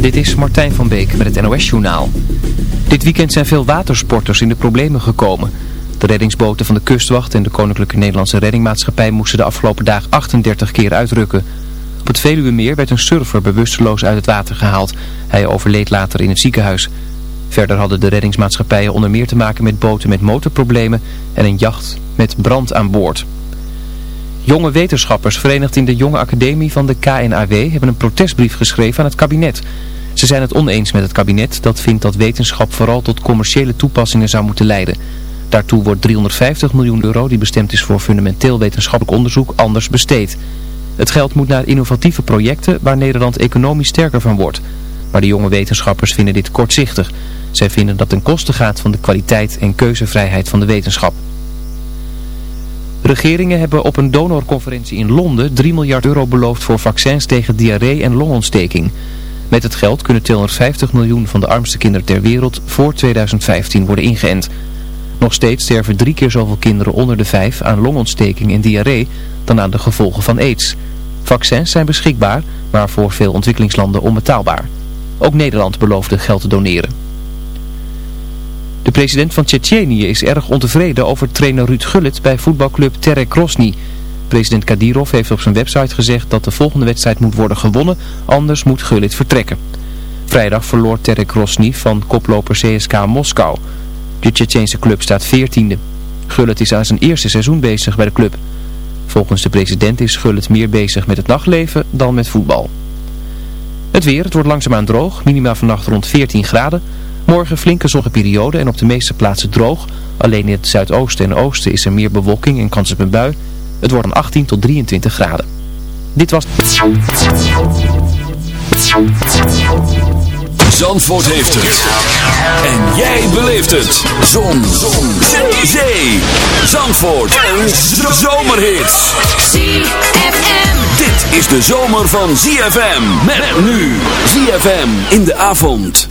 Dit is Martijn van Beek met het NOS-journaal. Dit weekend zijn veel watersporters in de problemen gekomen. De reddingsboten van de kustwacht en de Koninklijke Nederlandse Reddingmaatschappij moesten de afgelopen dag 38 keer uitrukken. Op het Veluwemeer werd een surfer bewusteloos uit het water gehaald. Hij overleed later in het ziekenhuis. Verder hadden de reddingsmaatschappijen onder meer te maken met boten met motorproblemen en een jacht met brand aan boord. Jonge wetenschappers verenigd in de Jonge Academie van de KNAW hebben een protestbrief geschreven aan het kabinet. Ze zijn het oneens met het kabinet dat vindt dat wetenschap vooral tot commerciële toepassingen zou moeten leiden. Daartoe wordt 350 miljoen euro die bestemd is voor fundamenteel wetenschappelijk onderzoek anders besteed. Het geld moet naar innovatieve projecten waar Nederland economisch sterker van wordt. Maar de jonge wetenschappers vinden dit kortzichtig. Zij vinden dat ten koste gaat van de kwaliteit en keuzevrijheid van de wetenschap. Regeringen hebben op een donorconferentie in Londen 3 miljard euro beloofd voor vaccins tegen diarree en longontsteking. Met het geld kunnen 250 miljoen van de armste kinderen ter wereld voor 2015 worden ingeënt. Nog steeds sterven drie keer zoveel kinderen onder de vijf aan longontsteking en diarree dan aan de gevolgen van aids. Vaccins zijn beschikbaar, maar voor veel ontwikkelingslanden onbetaalbaar. Ook Nederland beloofde geld te doneren. De president van Tsjetsjenië is erg ontevreden over trainer Ruud Gullit bij voetbalclub Terek Krosny. President Kadirov heeft op zijn website gezegd dat de volgende wedstrijd moet worden gewonnen, anders moet Gullit vertrekken. Vrijdag verloor Terek Krosny van koploper CSK Moskou. De Tsjetsjense club staat 14e. Gullit is aan zijn eerste seizoen bezig bij de club. Volgens de president is Gullit meer bezig met het nachtleven dan met voetbal. Het weer, het wordt langzaamaan droog, minima vannacht rond 14 graden. Morgen flinke zonnige periode en op de meeste plaatsen droog. Alleen in het zuidoosten en oosten is er meer bewolking en kans op een bui. Het wordt dan 18 tot 23 graden. Dit was... Zandvoort heeft het. En jij beleeft het. Zon. Zon. Zee. Zandvoort. Een zomerhit. ZFM. Dit is de zomer van ZFM. Met nu. ZFM in de avond.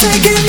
Taking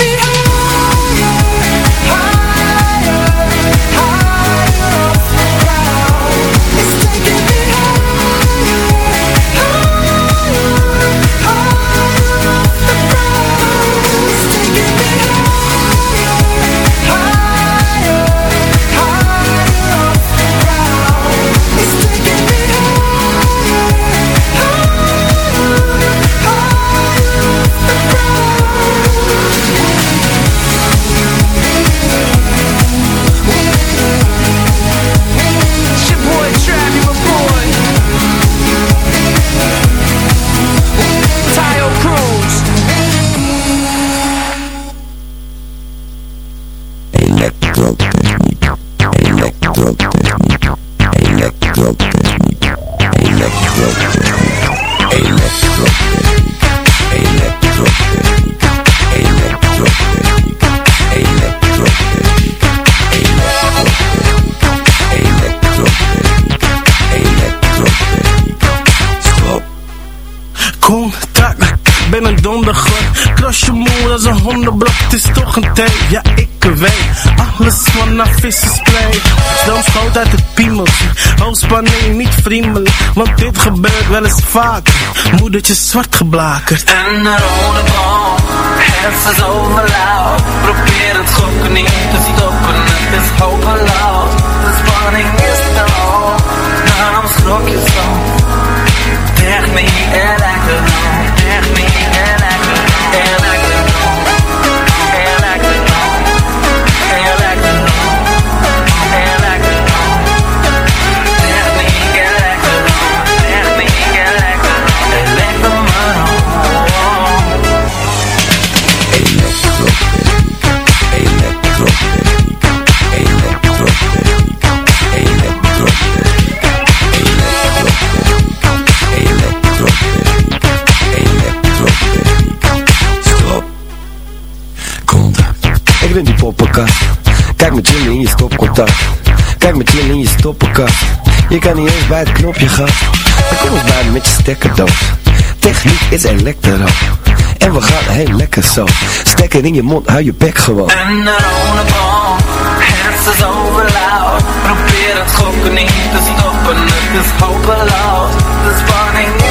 ja ik weet Alles vanaf is play Dan schoot uit het piemeltje Hoogspanning, niet vriendelijk. Want dit gebeurt wel eens vaker Moedertje zwart geblakerd. En een rode bal Het is overlauw Probeer het gokken niet te stoppen Het is hopeloos. De spanning is te hoog Daarom schrok je zo Techniek en lekker Techniek en lekker je kan niet eens bij het knopje gaan. Dan kom eens bij me met je stekkerdoos. Techniek is elektro. En we gaan heel lekker zo. Stekker in je mond, hou je bek gewoon. Probeer het niet stoppen, het is te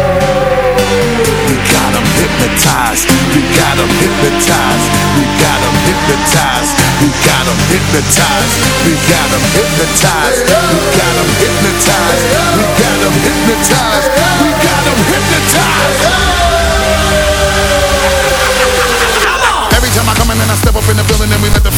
hypnotized. You got hypnotized. We got 'em hypnotized. We got 'em hypnotized. We got 'em hypnotized. We got 'em hypnotized. We got 'em them hypnotized. You got them hypnotized. Every time I come in and I step up in the building and we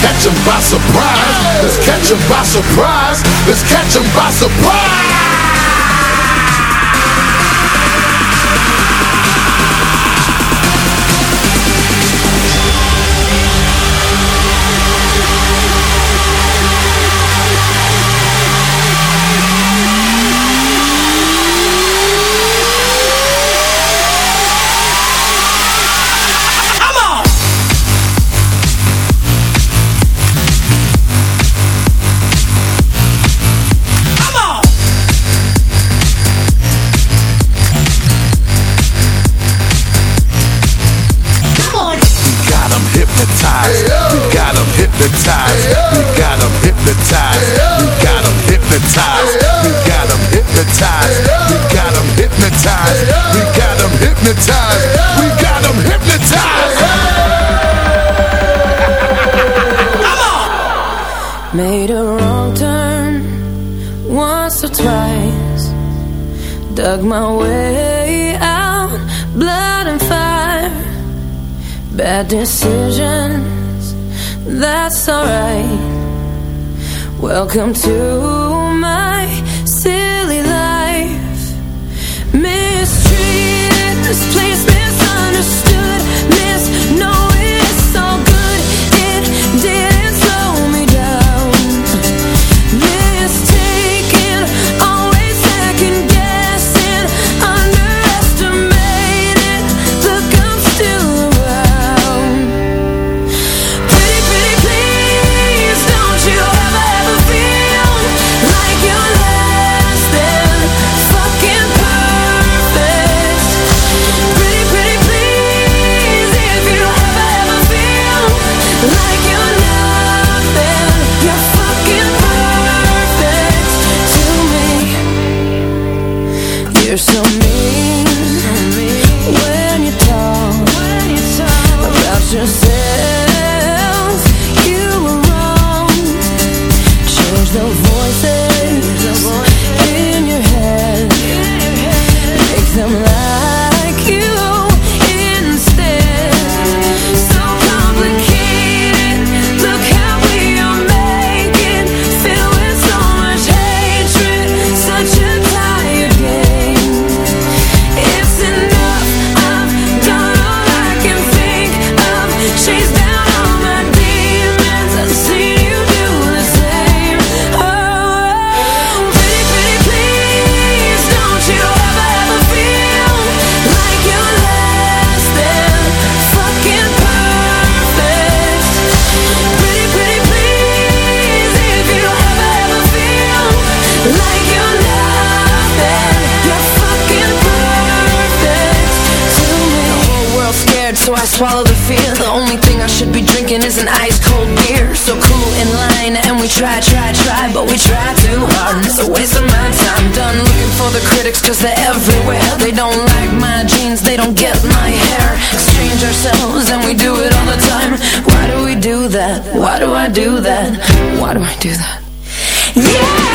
catch 'em by surprise. Let's catch 'em by surprise. Let's catch 'em by surprise. Welcome to my silly life. Maybe here So cool in line And we try, try, try But we try too hard It's a waste of my time Done looking for the critics Cause they're everywhere They don't like my jeans They don't get my hair Exchange ourselves And we do it all the time Why do we do that? Why do I do that? Why do I do that? Yeah!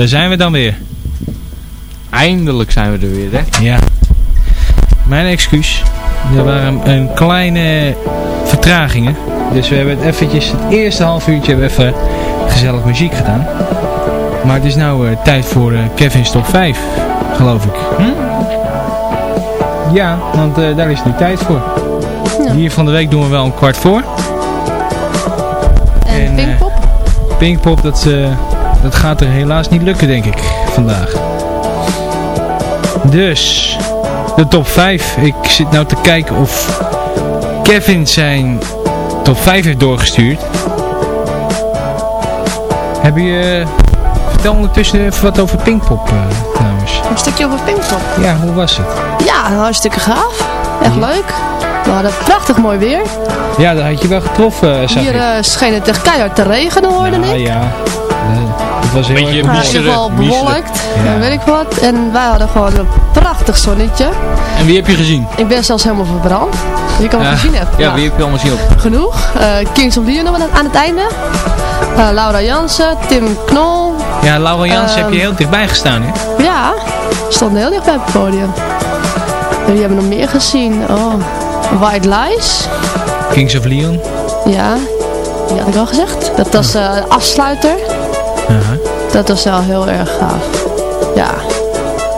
Daar zijn we dan weer. Eindelijk zijn we er weer, hè? Ja. Mijn excuus. Er waren een kleine vertragingen. Dus we hebben het eventjes, het eerste half uurtje hebben we even gezellig muziek gedaan. Maar het is nou eh, tijd voor eh, Kevin's top 5, geloof ik. Hm? Ja, want eh, daar is nu tijd voor. Hier van de week doen we wel een kwart voor. En, En, Pinkpop? Pinkpop, dat, eh, dat gaat er helaas niet lukken, denk ik, vandaag. Dus, de top 5. Ik zit nou te kijken of Kevin zijn top 5 heeft doorgestuurd. Heb je... vertel ondertussen even wat over Pinkpop eh, trouwens. Een stukje over Pinkpop. Ja, hoe was het? Ja, hartstikke gaaf. Echt leuk. We hadden prachtig mooi weer. Ja, dat had je wel getroffen, eh, Hier eh, scheen het echt keihard te regenen, hoorde Ja, ik. ja. Eh, Het was heel Beetje erg- Maar in ieder geval bewolkt. Ja. En weet ik wat. En wij hadden gewoon een prachtig zonnetje. En wie heb je gezien? Ik ben zelfs helemaal verbrand. Wie kan het Ja. gezien hebben. Ja, Nou, wie heb je allemaal zien op? Genoeg. Eh, Kings of Leon aan het- aan het einde. Eh, Laura Jansen, Tim Knol. Ja, Laura Jans heb je Ehm, heel dichtbij gestaan, hè? Ja, stond heel dicht bij het podium. En wie hebben we nog meer gezien? Oh, White Lies. Kings of Leon. Ja, die had ik al gezegd. Dat was eh, de afsluiter. Dat was wel heel erg gaaf. Ja,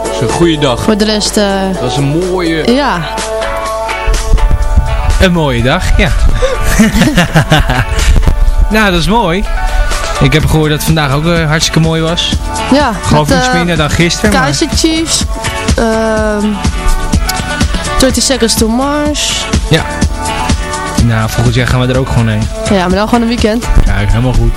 Dat is een goede dag. voor de rest, eh, Dat is een mooie... ja. Een mooie dag, ja. nou, dat is mooi. Ik heb gehoord dat het vandaag ook hartstikke mooi was. Ja, Geloof iets eh, minder dan gisteren. maar- Kaiser Chiefs. ehm 30 Seconds to Mars. Ja. Nou, volgend jaar gaan we er ook gewoon heen. Ja, maar dan gewoon een weekend. Kijk, helemaal goed.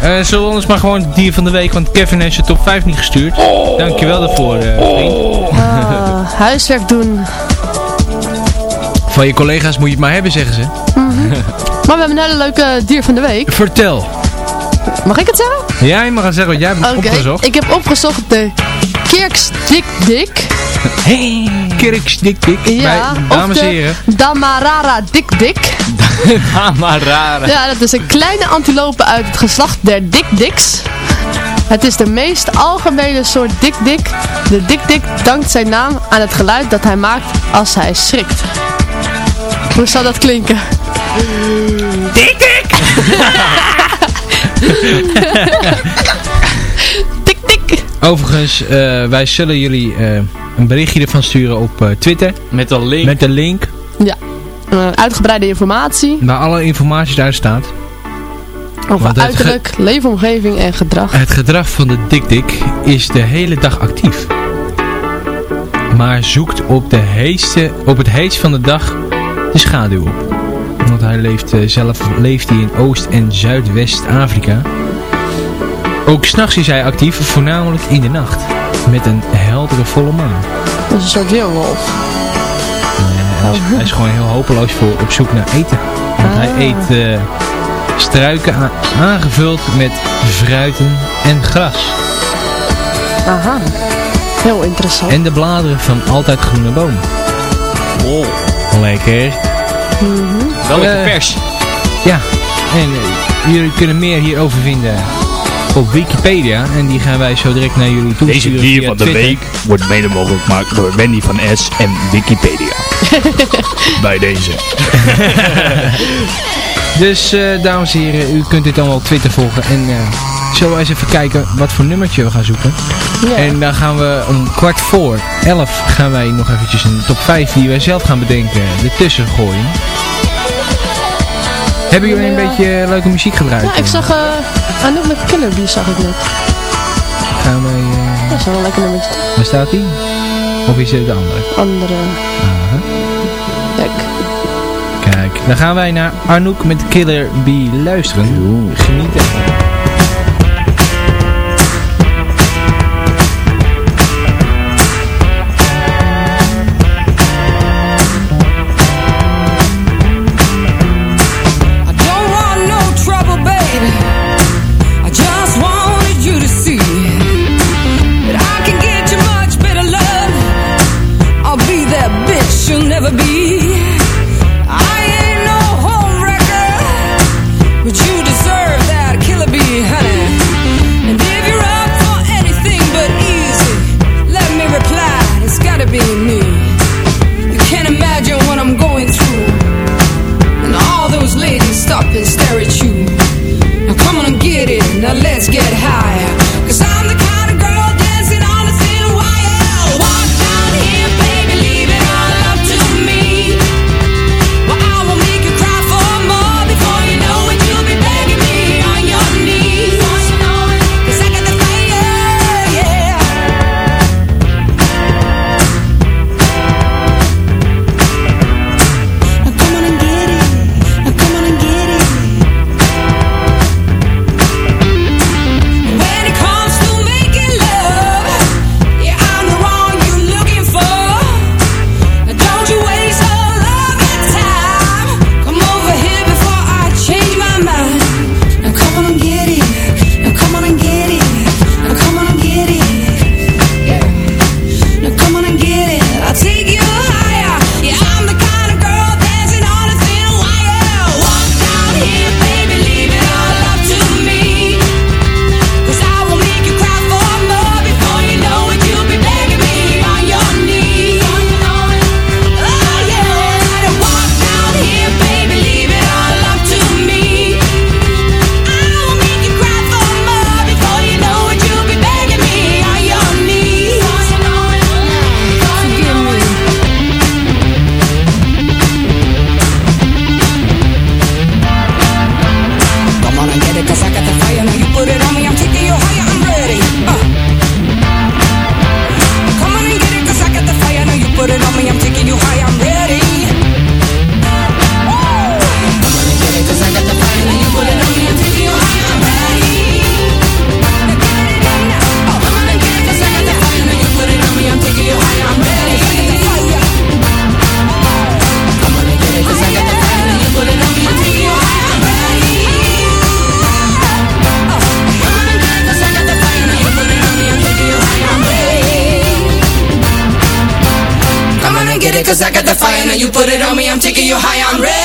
Eh zullen we anders maar gewoon het dier van de week, want Kevin heeft zijn top 5 niet gestuurd. Dankjewel daarvoor, eh, vriend. Ah, huiswerk doen. Van je collega's moet je het maar hebben, zeggen ze. Maar we hebben een hele leuke dier van de week. Vertel. Mag ik het zeggen? Jij mag gaan zeggen wat jij hebt Oké, opgezocht. ik heb opgezocht de Kirksdikdik. Hey, Kirksdikdik. Ja, Bij- of dames en heren. Damarara dikdik. maar rare. Ja, dat is een kleine antilope uit het geslacht der dikdiks. Het is de meest algemene soort dikdik. De dikdik dankt zijn naam aan het geluid dat hij maakt als hij schrikt. Hoe zou dat klinken? Dikdik! Tik tik! Overigens, eh, wij zullen jullie eh, een berichtje ervan sturen op eh, Twitter. Met een link. Met de link Ja, eh, uitgebreide informatie waar alle informatie daar staat. over uiterlijk, leefomgeving en gedrag. Het gedrag van de dikdik is de hele dag actief. Maar zoekt op, de op het heetst van de dag de schaduw op. Want hij leeft, eh, zelf leeft hij in Oost- en Zuidwest-Afrika. Ook s'nachts is hij actief, voornamelijk in de nacht. Met een heldere volle maan. Dat is een soort weerwolf. Hij, is, hij is gewoon heel hopeloos voor op zoek naar eten. Want hij Ah. eet eh, struiken aangevuld met fruiten en gras. Aha, heel interessant. En de bladeren van altijd groene bomen. Oh, Lekker. wel lekker Eh, vers. Ja, en eh, jullie kunnen meer hierover vinden op Wikipedia. En die gaan wij zo direct naar jullie toe Deze dier van de Twitter. week wordt mede mogelijk gemaakt door Wendy van S en Wikipedia. Bij deze. Dus eh, dames en heren, u kunt dit allemaal op Twitter volgen. En eh, zullen we eens even kijken wat voor nummertje we gaan zoeken. Ja. En dan gaan we om kwart voor elf gaan wij nog eventjes een top 5 die wij zelf gaan bedenken ertussen gooien. Hebben jullie een beetje leuke muziek gedraaid? Ja, ik zag uh, Anouk met Killer zag ik net. Gaan wij... eh, Dat is wel een lekker nummertje. waar staat die? Of is het de andere? Andere. Aha. Kijk. Kijk, dan gaan wij naar Arnoek met Killer Bee luisteren. Genieten. Cause I got the fire, now you put it on me. I'm taking you high, I'm ready.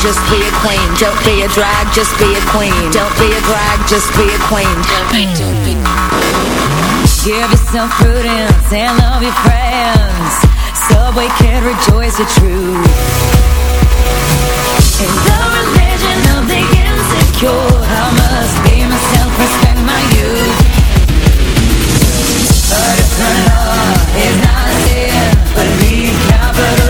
Just be a queen. Don't be a drag, just be a queen. Don't be a drag, just be a queen. Give yourself prudence and love your friends. Subway can rejoice the truth. In the religion of the insecure, I must be myself, respect my youth. But if law is not a sin, believe capital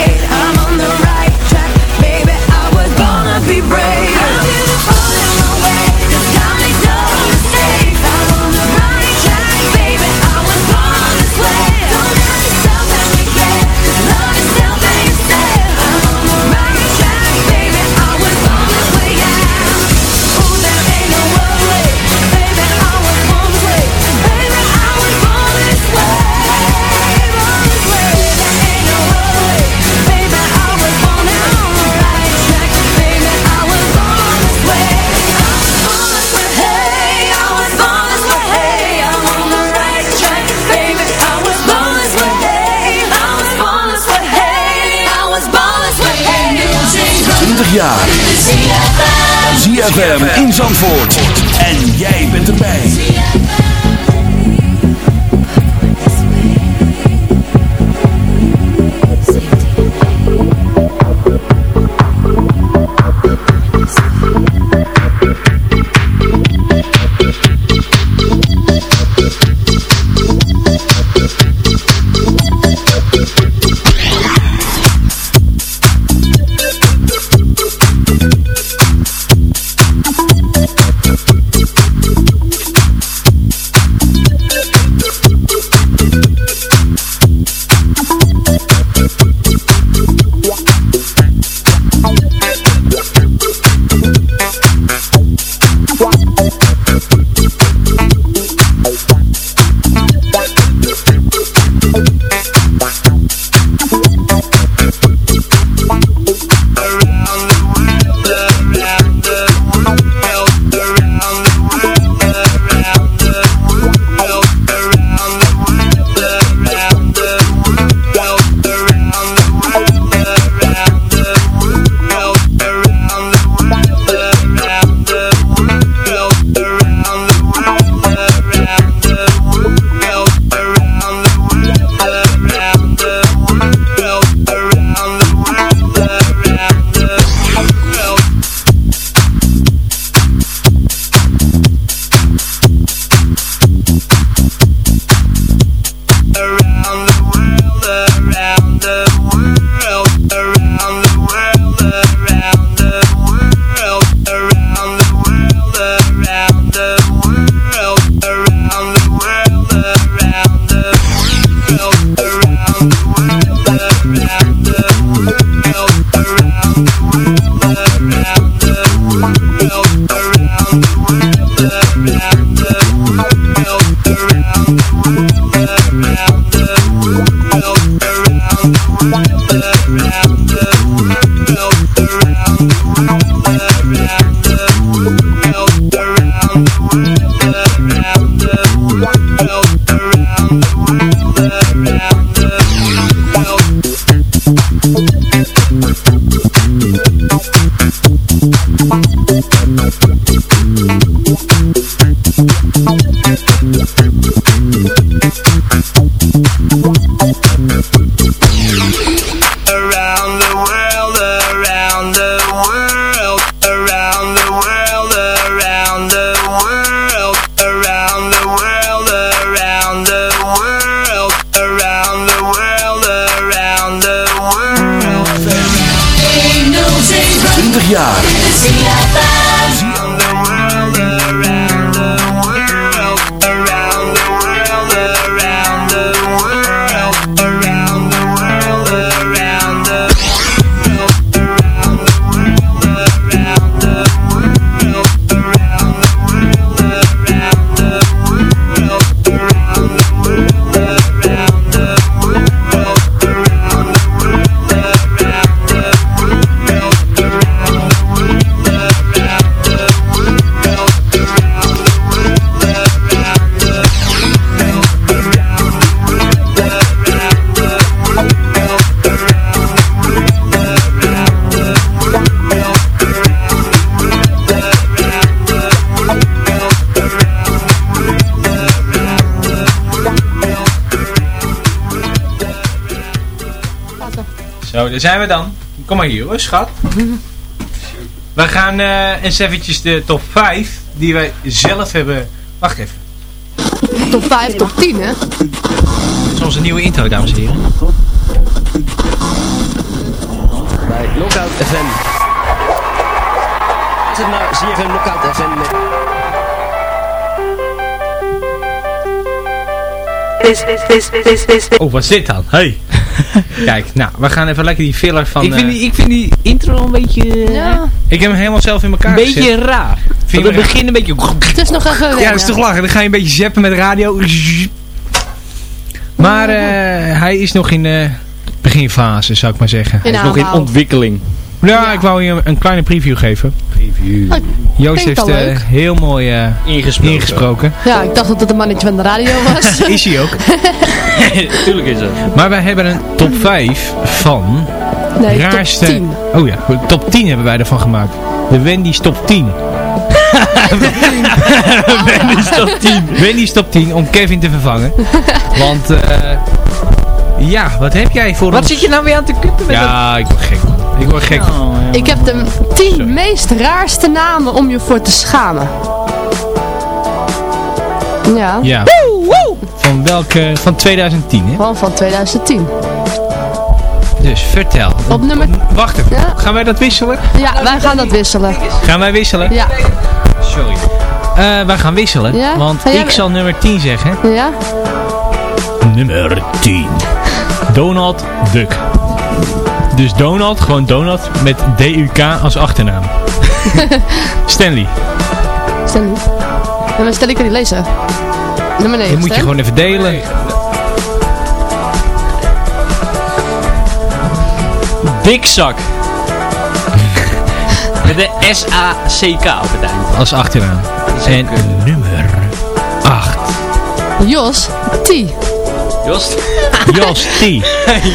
be brave. Daar zijn we dan. Kom maar hier hoor, schat. We gaan eh, eens eventjes de top 5 die wij zelf hebben... Wacht even. Top 5, top 10 hè? Dat is onze nieuwe intro, dames en heren. Bij Knockout FM. Zet naar ZFM Knockout FM met... Oh, wat is dit dan? Hey. Kijk, nou, we gaan even lekker die filler van... Ik vind, eh, die, ik vind die intro een beetje... eh, Ja. ik heb hem helemaal zelf in elkaar Een beetje gezet. raar. Vind het begin een beetje... Het is nog even Ja, dat is toch lachen. Dan ga je een beetje zappen met radio. Maar eh, hij is nog in de beginfase, zou ik maar zeggen. In Nog in ontwikkeling. Ja, ik wou je een kleine preview geven. Preview. Joost heeft eh, leuk. heel mooi eh, Ingesproken. ingesproken. Ja, ik dacht dat het een mannetje van de radio was. is hij ook. Tuurlijk is het. Maar wij hebben een top 5 van Nee, raarste... top 10. Oh ja, top 10 hebben wij ervan gemaakt. De Wendy's top 10. Wendy's top 10. Wendy's top 10 om Kevin te vervangen. Want eh ja, wat heb jij voor Wat ons? zit je nou weer aan te kutten met Ja, ik word gek. man. Ik word gek. Oh, ja. Ik heb de 10 meest raarste namen om je voor te schamen. Ja. Ja. Van welke? Van 2010, hè? Gewoon van 2010. Dus vertel. Op nummer... Wacht even. Ja. Gaan wij dat wisselen? Ja, wij gaan dat wisselen. Gaan wij wisselen? Ja. Sorry. Eh, wij gaan wisselen. Ja? Want ik zal nummer 10 zeggen. Ja? Nummer 10. Donald Duck. Dus Donald, gewoon Donald, met D-U-K als achternaam. Stanley. Stel niet. Ja, maar stel ik kan niet lezen. Nummer 9. Dat moet je gewoon even delen. Dikzak. Met de S-A-C-K op het eind. Als achternaam. En nummer 8. Jos T. Jos T.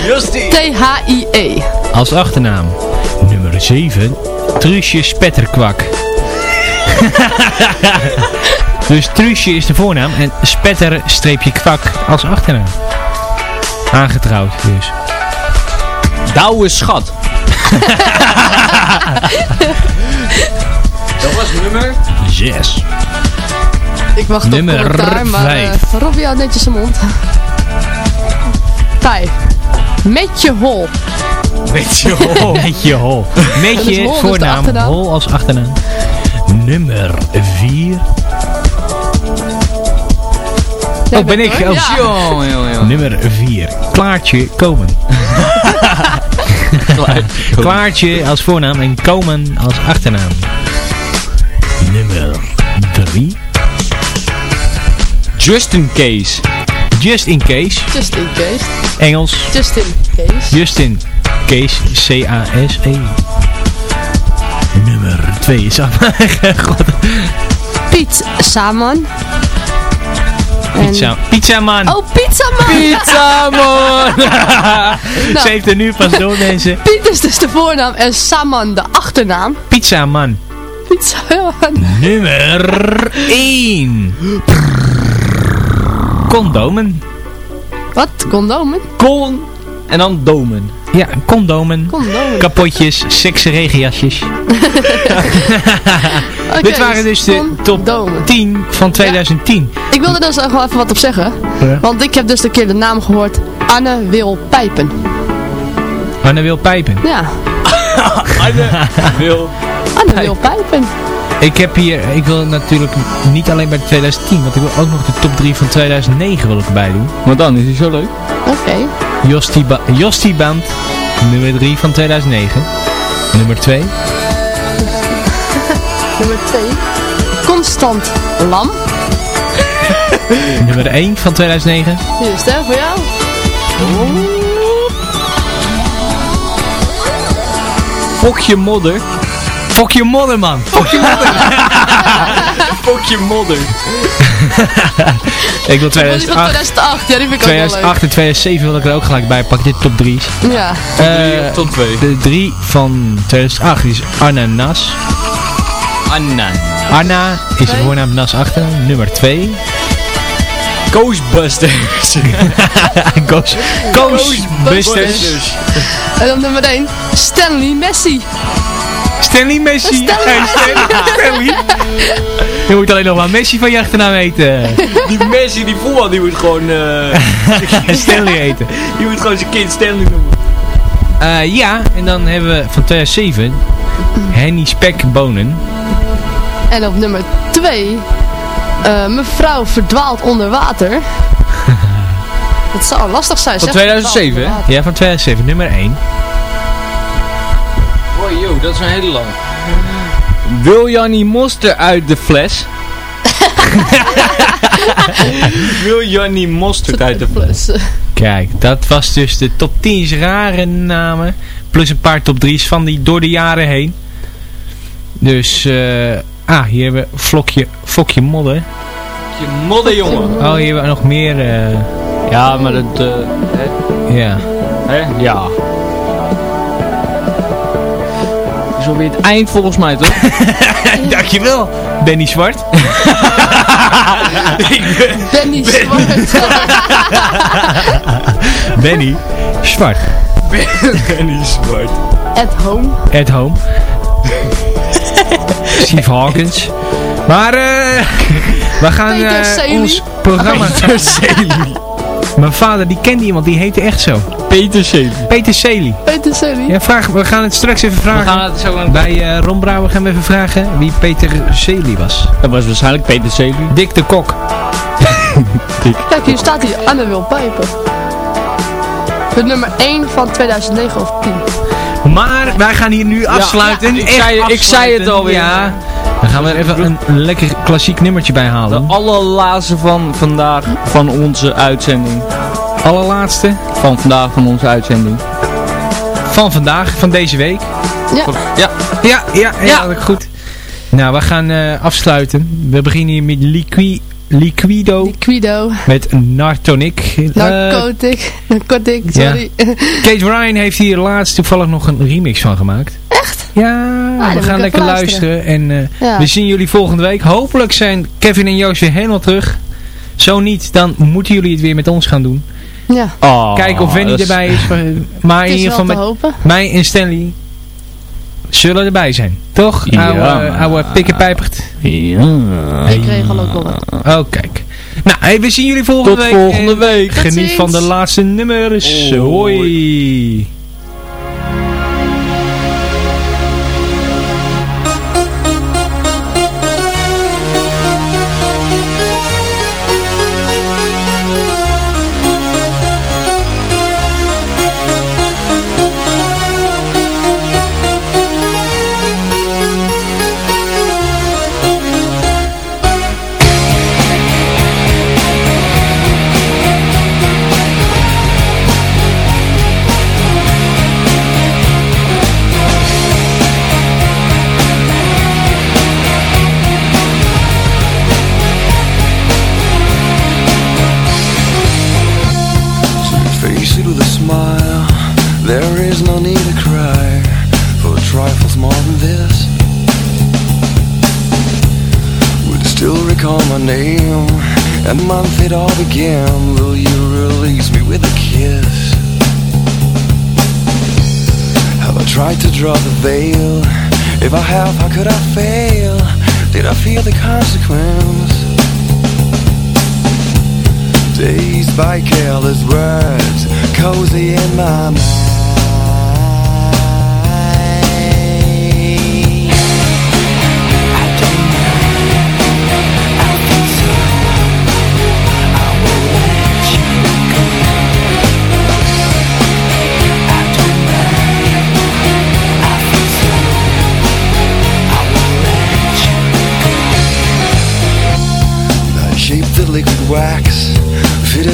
Jostie. T-H-I-E. Als achternaam. Nummer 7. Truusje Spetterkwak. dus Truusje is de voornaam en Spetter streepje kwak als achternaam. Aangetrouwd dus. Douwe schat. Dat was nummer 6. Ik wacht Nummer op commentaar, maar vijf. uh, Robbie had netjes zijn mond. 5. Met je hol. Met je hol. Met je hol. Met je hol, dus voornaam. achternaam. Hol als achternaam. Nummer 4. Oh, ben ik? Oh, Ja. Nummer 4. Klaartje Komen. Klaartje als voornaam en Komen als achternaam. Nummer 3. Just in case. Just in case. Just in case. Engels. Just in case. Justin. Case. C-A-S-E. Nummer 2 is af. God. Piet Saman. Pizza. Pizza man. Oh, Pizza Man! Pizza man. Nou. Ze heeft er nu pas door mensen. Piet is dus de voornaam en Saman de achternaam. Pizza man. Pizza Man. Nummer 1. Condomen. Wat? Condomen? Kon en dan domen. Ja, condomen. Condomen. Kapotjes, sekse regenjasjes. Oké, Dit waren dus de top condomen. 10 van 2010. Ik wilde dus nog wel even wat op zeggen. Ja. Want ik heb dus een keer de naam gehoord. Anne wil pijpen. Anne wil pijpen. Ja. Anne wil... Anne wil pijpen. Ik heb hier, ik wil natuurlijk niet alleen bij 2010, want ik wil ook nog de top 3 van 2009 wil ik erbij doen. Maar dan is hij zo leuk. Oké. Josti, ba Josti Band, nummer 3 van 2009. Nummer 2. Nummer 2. Constant Lam. nummer 1 van 2009. Hier is het, voor jou. Fokje modder. Fokje modder, man. Fokje modder. Fokje modder. ik wil Die van 2008. 2008, ja die vind ik ook wel 2008 en 2007 wil ik er ook gelijk bij pakken. Dit top 3's. leuk. Ja. Eh, Top 2. de 3 van 2008 die is Arna Nas. Anna. Arna is de voornaam Nas achter. Nummer 2. Ghostbusters. Ghost, Ghostbusters. En dan nummer 1. Stanley Messi. Stanley Messi. Stanley. Hey, Stanley. Stanley. Je moet alleen nog maar Messi van je achternaam eten. Die Messi, die voetbal, die moet gewoon... eh Stanley eten. die moet gewoon zijn kind Stanley noemen. Eh, ja, en dan hebben we van 2007 Henny Spek Bonen. En op nummer 2. eh, mevrouw verdwaalt onder water. Dat zou lastig zijn. Van zeg, 2007, verdwaalt hè? Ja, van 2007, nummer 1. Oh dat is een hele lange. Wil Jannie Moster uit de fles? Wil Jannie Mosterd uit de fles? Kijk, dat was dus de top 10 rare namen. Plus een paar top 3's van die door de jaren heen. Dus, eh ah, hier hebben we Vlokje, Fokje Modder. Je modder jongen. Oh, hier hebben we nog meer, eh, Ja, maar dat... eh, hè? ja. Hè? Ja. Is alweer het eind volgens mij, toch? Dankjewel, Benny Zwart. Benny Zwart. Benny Zwart. Benny Zwart. At home. At home. Steve Hawkins. Maar eh we gaan eh, ons programma... Mijn vader die kende iemand, die heette echt zo. Peter Celi. Peter Celi. Peter Celi. Ja, vraag, we gaan het straks even We vragen. gaan het zo aan... Bij eh Ron Brouwer gaan we even vragen wie Peter Celi was. Dat was waarschijnlijk Peter Celi. Dick de Kok. Kijk, hier staat hij. Anne wil pijpen. De nummer 1 van 2009 of 10. Maar wij gaan hier nu afsluiten. ik zei- ik zei het alweer. Ja. Dan gaan we er even een, een lekker klassiek nummertje bij De halen. allerlaatste van vandaag van onze uitzending. Allerlaatste Van vandaag van onze uitzending. van vandaag, van deze week. Ja. Ja. Ja, ja, ja, Ja. goed. Nou, we gaan eh, afsluiten. We beginnen hier met Liqui Liquido Liquido. met Nartonic. Eh, Narcotic. Narcotic, sorry. Kate Ryan heeft hier laatst toevallig nog een remix van gemaakt. Echt? Ja, dan we gaan lekker luisteren. En eh, Ja. we zien jullie volgende week. Hopelijk zijn Kevin en Joost weer helemaal terug. Zo niet, dan moeten jullie het weer met ons gaan doen. Ja. Oh, Kijken of Wendy is- erbij is. Maar in ieder geval met hopen. mij en Stanley zullen erbij zijn. Toch? Ja. Oude, oude pikkenpijpert. Ja. Ik regel ook wel wat. Oh, kijk. Nou, hey, we zien jullie volgende Tot week. volgende Geniet van de laatste nummers. Hoi. Hoi. There is no need to cry for trifles more than this. Would you still recall my name the month it all began? Will you release me with a kiss? Have I tried to draw the veil? If I have, how could I fail? Did I feel the consequence? Dazed by careless words, cozy in my mind.